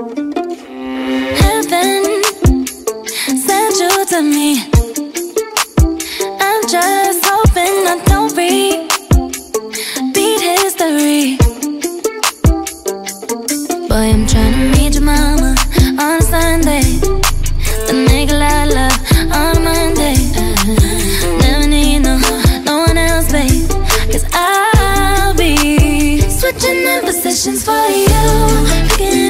Heaven sent you to me. I'm just hoping I don't repeat history. Boy, I'm trying to meet your mama on a Sunday. The nigga I love on a Monday. Never need no, no one else, babe. Cause I'll be switching in positions for you again.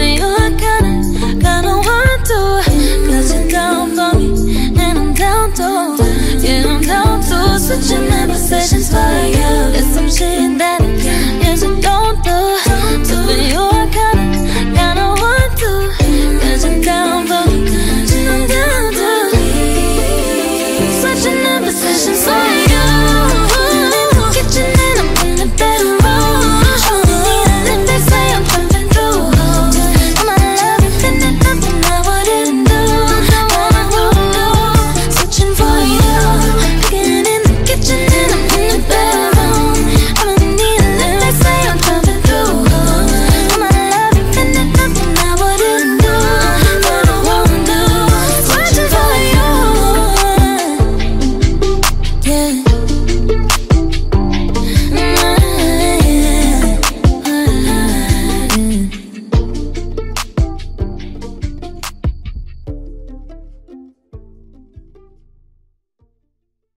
you're kinda, kinda want to. Cause you're down for me, and I'm down too. Yeah, I'm down. Switching my positions.